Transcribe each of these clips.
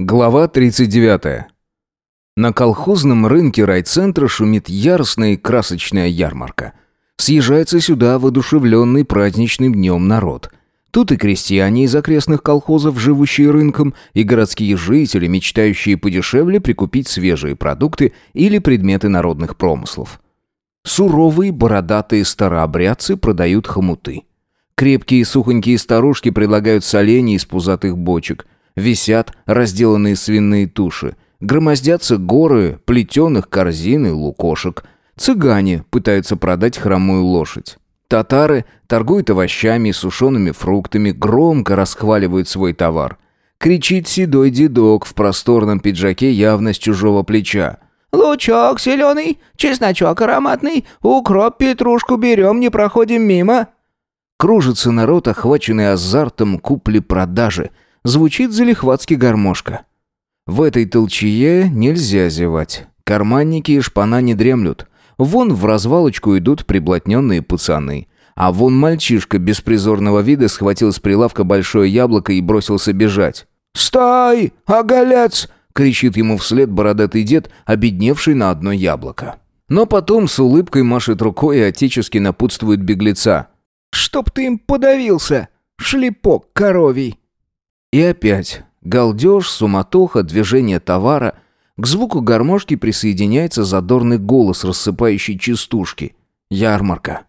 Глава 39. На колхозном рынке райцентра шумит яростная и красочная ярмарка. Съезжается сюда воодушевленный праздничным днем народ. Тут и крестьяне из окрестных колхозов, живущие рынком, и городские жители, мечтающие подешевле прикупить свежие продукты или предметы народных промыслов. Суровые бородатые старообрядцы продают хомуты. Крепкие сухонькие старушки предлагают соленья из пузатых бочек – Висят разделанные свиные туши. Громоздятся горы плетеных корзин и лукошек. Цыгане пытаются продать хромую лошадь. Татары торгуют овощами и сушеными фруктами, громко расхваливают свой товар. Кричит седой дедок в просторном пиджаке явно с чужого плеча. «Лучок зеленый, чесночок ароматный, укроп, петрушку берем, не проходим мимо». Кружится народ, охваченный азартом купли-продажи – Звучит залихватски гармошка. В этой толчее нельзя зевать. Карманники и шпана не дремлют. Вон в развалочку идут приблотненные пацаны. А вон мальчишка беспризорного вида схватил с прилавка большое яблоко и бросился бежать. «Стой, оголец!» — кричит ему вслед бородатый дед, обедневший на одно яблоко. Но потом с улыбкой машет рукой и отечески напутствует беглеца. «Чтоб ты им подавился, шлепок коровий!» И опять галдеж, суматоха, движение товара. К звуку гармошки присоединяется задорный голос, рассыпающий частушки. Ярмарка.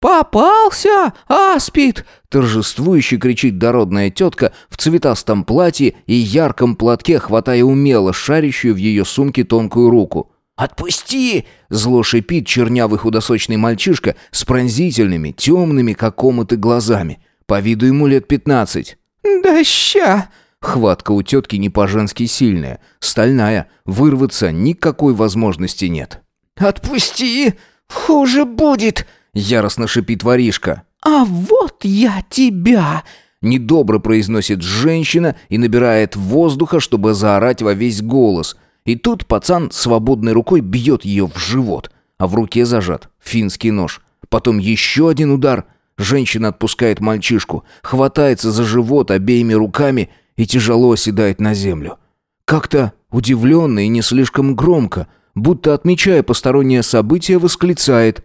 «Попался! Аспид!» Торжествующе кричит дородная тетка в цветастом платье и ярком платке, хватая умело шарящую в ее сумке тонкую руку. «Отпусти!» — зло шипит чернявый худосочный мальчишка с пронзительными, темными, как коматы, глазами. По виду ему лет пятнадцать. «Да ща!» Хватка у тетки не по-женски сильная, стальная, вырваться никакой возможности нет. «Отпусти! Хуже будет!» — яростно шипит воришка. «А вот я тебя!» Недобро произносит женщина и набирает воздуха, чтобы заорать во весь голос. И тут пацан свободной рукой бьет ее в живот, а в руке зажат финский нож. Потом еще один удар — Женщина отпускает мальчишку, хватается за живот обеими руками и тяжело оседает на землю. Как-то удивленно и не слишком громко, будто отмечая постороннее событие, восклицает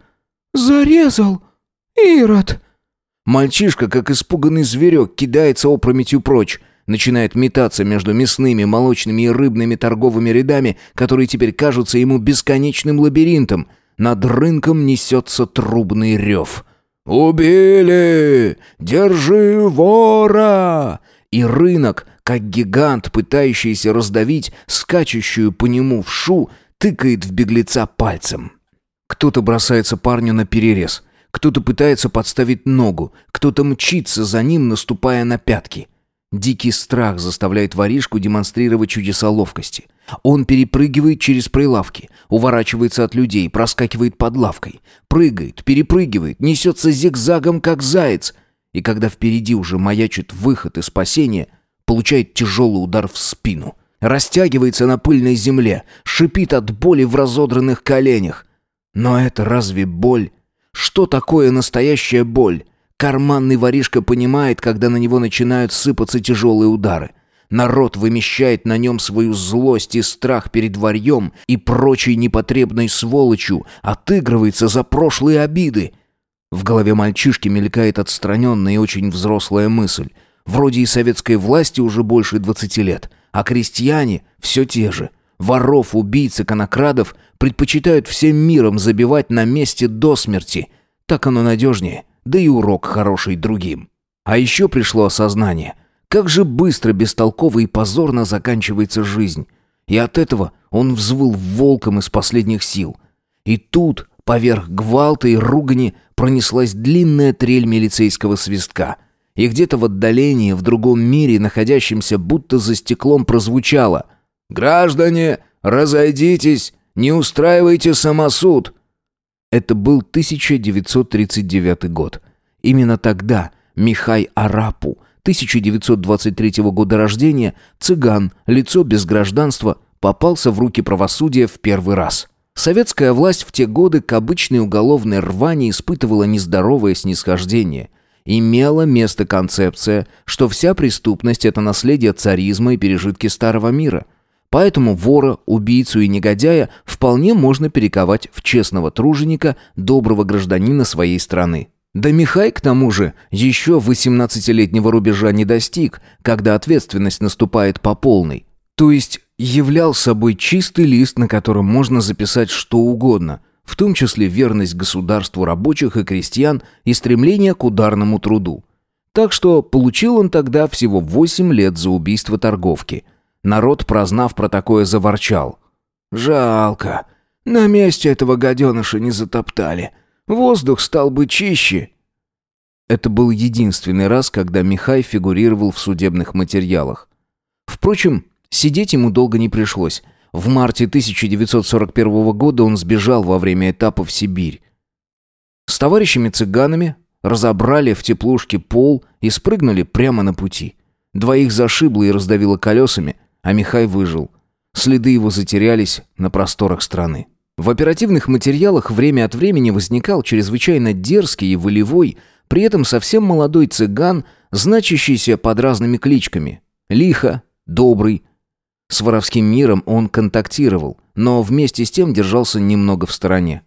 «Зарезал! Ирод!» Мальчишка, как испуганный зверек, кидается опрометью прочь, начинает метаться между мясными, молочными и рыбными торговыми рядами, которые теперь кажутся ему бесконечным лабиринтом. Над рынком несется трубный рев — «Убили! Держи вора!» И рынок, как гигант, пытающийся раздавить скачущую по нему вшу, тыкает в беглеца пальцем. Кто-то бросается парню на перерез, кто-то пытается подставить ногу, кто-то мчится за ним, наступая на пятки. Дикий страх заставляет воришку демонстрировать чудеса ловкости. Он перепрыгивает через прилавки, уворачивается от людей, проскакивает под лавкой, прыгает, перепрыгивает, несется зигзагом, как заяц. И когда впереди уже маячит выход и спасение, получает тяжелый удар в спину. Растягивается на пыльной земле, шипит от боли в разодранных коленях. Но это разве боль? Что такое настоящая боль? Карманный воришка понимает, когда на него начинают сыпаться тяжелые удары – Народ вымещает на нем свою злость и страх перед варьем и прочей непотребной сволочью, отыгрывается за прошлые обиды. В голове мальчишки мелькает отстраненная и очень взрослая мысль. Вроде и советской власти уже больше двадцати лет, а крестьяне все те же. Воров, убийц и конокрадов предпочитают всем миром забивать на месте до смерти. Так оно надежнее, да и урок хороший другим. А еще пришло осознание – как же быстро, бестолково и позорно заканчивается жизнь. И от этого он взвыл волком из последних сил. И тут, поверх гвалта и ругани, пронеслась длинная трель милицейского свистка. И где-то в отдалении, в другом мире, находящемся будто за стеклом, прозвучало «Граждане, разойдитесь, не устраивайте самосуд!» Это был 1939 год. Именно тогда Михай Арапу, 1923 года рождения, цыган, лицо без гражданства, попался в руки правосудия в первый раз. Советская власть в те годы к обычной уголовной рвани испытывала нездоровое снисхождение. имела место концепция, что вся преступность – это наследие царизма и пережитки старого мира. Поэтому вора, убийцу и негодяя вполне можно перековать в честного труженика, доброго гражданина своей страны. Да Михай, к тому же, еще 18-летнего рубежа не достиг, когда ответственность наступает по полной. То есть являл собой чистый лист, на котором можно записать что угодно, в том числе верность государству рабочих и крестьян и стремление к ударному труду. Так что получил он тогда всего 8 лет за убийство торговки. Народ, прознав про такое, заворчал. «Жалко. На месте этого гаденыша не затоптали. Воздух стал бы чище». Это был единственный раз, когда Михай фигурировал в судебных материалах. Впрочем, Сидеть ему долго не пришлось. В марте 1941 года он сбежал во время этапа в Сибирь. С товарищами-цыганами разобрали в теплушке пол и спрыгнули прямо на пути. Двоих зашибло и раздавило колесами, а Михай выжил. Следы его затерялись на просторах страны. В оперативных материалах время от времени возникал чрезвычайно дерзкий и волевой, при этом совсем молодой цыган, значащийся под разными кличками. Лихо, добрый, с воровским миром он контактировал, но вместе с тем держался немного в стороне.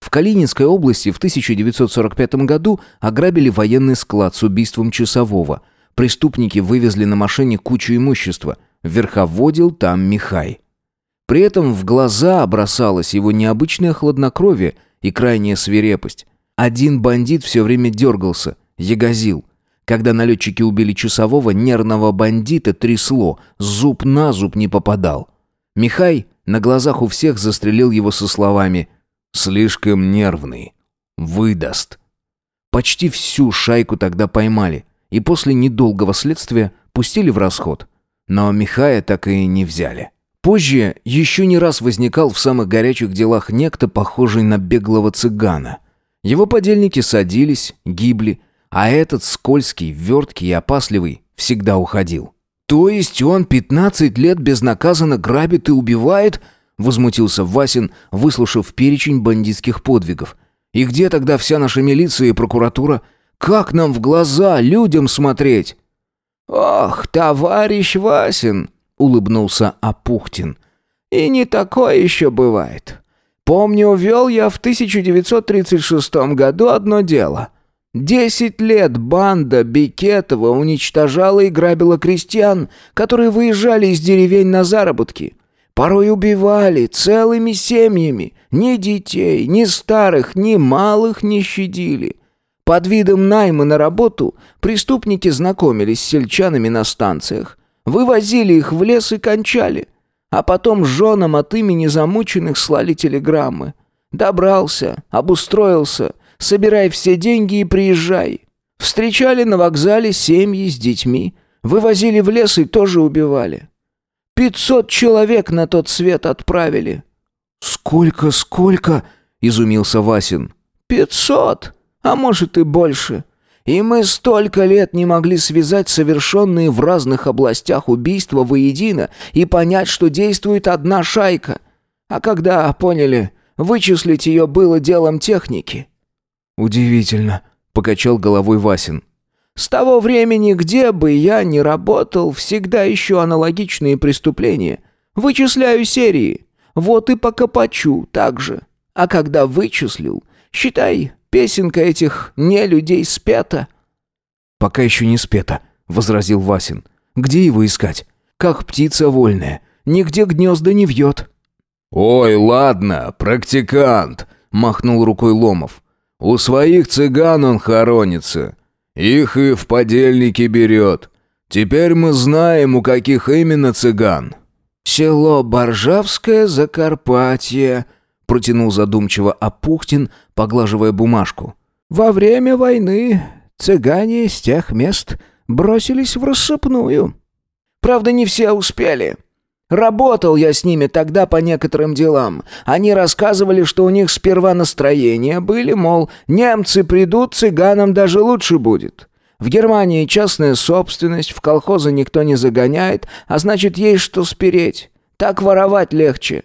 В Калининской области в 1945 году ограбили военный склад с убийством часового. Преступники вывезли на машине кучу имущества. Верховодил там Михай. При этом в глаза бросалось его необычное хладнокровие и крайняя свирепость. Один бандит все время дергался, ягозил. Когда налетчики убили часового, нервного бандита трясло, зуб на зуб не попадал. Михай на глазах у всех застрелил его со словами «Слишком нервный. Выдаст». Почти всю шайку тогда поймали, и после недолгого следствия пустили в расход. Но Михая так и не взяли. Позже еще не раз возникал в самых горячих делах некто, похожий на беглого цыгана. Его подельники садились, гибли, а этот скользкий, верткий и опасливый всегда уходил. «То есть он пятнадцать лет безнаказанно грабит и убивает?» Возмутился Васин, выслушав перечень бандитских подвигов. «И где тогда вся наша милиция и прокуратура? Как нам в глаза людям смотреть?» «Ох, товарищ Васин!» — улыбнулся Апухтин. «И не такое еще бывает. Помню, увел я в 1936 году одно дело — Десять лет банда Бекетова уничтожала и грабила крестьян, которые выезжали из деревень на заработки. Порой убивали целыми семьями. Ни детей, ни старых, ни малых не щадили. Под видом найма на работу преступники знакомились с сельчанами на станциях, вывозили их в лес и кончали, а потом женам от имени замученных слали телеграммы. Добрался, обустроился, Собирай все деньги и приезжай. Встречали на вокзале семьи с детьми. Вывозили в лес и тоже убивали. Пятьсот человек на тот свет отправили». «Сколько, сколько?» — изумился Васин. «Пятьсот, а может и больше. И мы столько лет не могли связать совершенные в разных областях убийства воедино и понять, что действует одна шайка. А когда поняли, вычислить ее было делом техники. «Удивительно», — покачал головой Васин. «С того времени, где бы я ни работал, всегда ищу аналогичные преступления. Вычисляю серии. Вот и по Копачу так же. А когда вычислил, считай, песенка этих не людей спета». «Пока еще не спета», — возразил Васин. «Где его искать? Как птица вольная. Нигде гнезда не вьет». «Ой, ладно, практикант», — махнул рукой Ломов. У своих цыган он хоронится. Их и в подельники берет. Теперь мы знаем, у каких именно цыган». «Село Боржавское, Закарпатье», — протянул задумчиво Апухтин, поглаживая бумажку. «Во время войны цыгане с тех мест бросились в рассыпную. Правда, не все успели». Работал я с ними тогда по некоторым делам. Они рассказывали, что у них сперва настроения были, мол, немцы придут, цыганам даже лучше будет. В Германии частная собственность, в колхозы никто не загоняет, а значит, есть что спереть. Так воровать легче».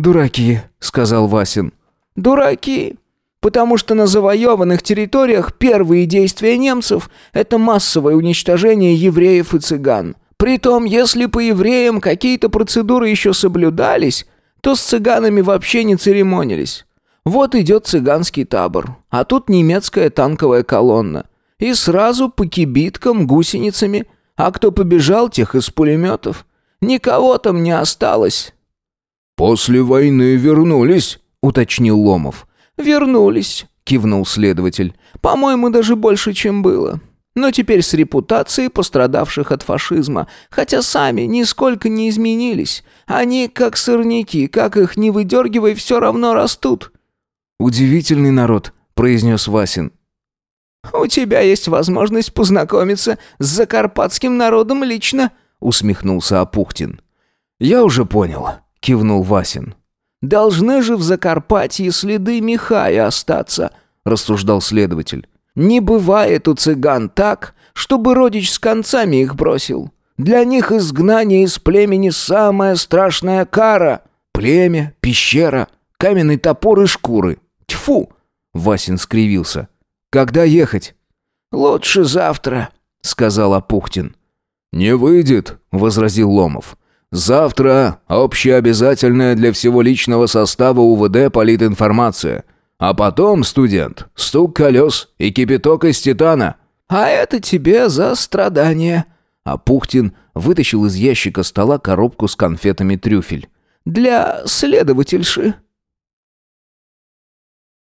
«Дураки», — сказал Васин. «Дураки. Потому что на завоеванных территориях первые действия немцев – это массовое уничтожение евреев и цыган. Притом, если по евреям какие-то процедуры еще соблюдались, то с цыганами вообще не церемонились. Вот идет цыганский табор, а тут немецкая танковая колонна. И сразу по кибиткам, гусеницами. А кто побежал, тех из пулеметов. Никого там не осталось. «После войны вернулись», — уточнил Ломов. «Вернулись», — кивнул следователь. «По-моему, даже больше, чем было. Но теперь с репутацией пострадавших от фашизма, хотя сами нисколько не изменились. Они как сорняки, как их не выдергивай, все равно растут». «Удивительный народ», — произнес Васин. «У тебя есть возможность познакомиться с закарпатским народом лично», — усмехнулся Апухтин. «Я уже понял», — кивнул Васин. «Должны же в Закарпатье следы Михая остаться», — рассуждал следователь. «Не бывает у цыган так, чтобы родич с концами их бросил. Для них изгнание из племени самая страшная кара. Племя, пещера, каменный топор и шкуры. Тьфу!» Васин скривился. «Когда ехать?» «Лучше завтра», — сказал Апухтин. «Не выйдет», — возразил Ломов. «Завтра общеобязательная для всего личного состава УВД политинформация. А потом, студент, стук колес и кипяток из титана». «А это тебе за страдания». Апухтин вытащил из ящика стола коробку с конфетами трюфель. «Для следовательши».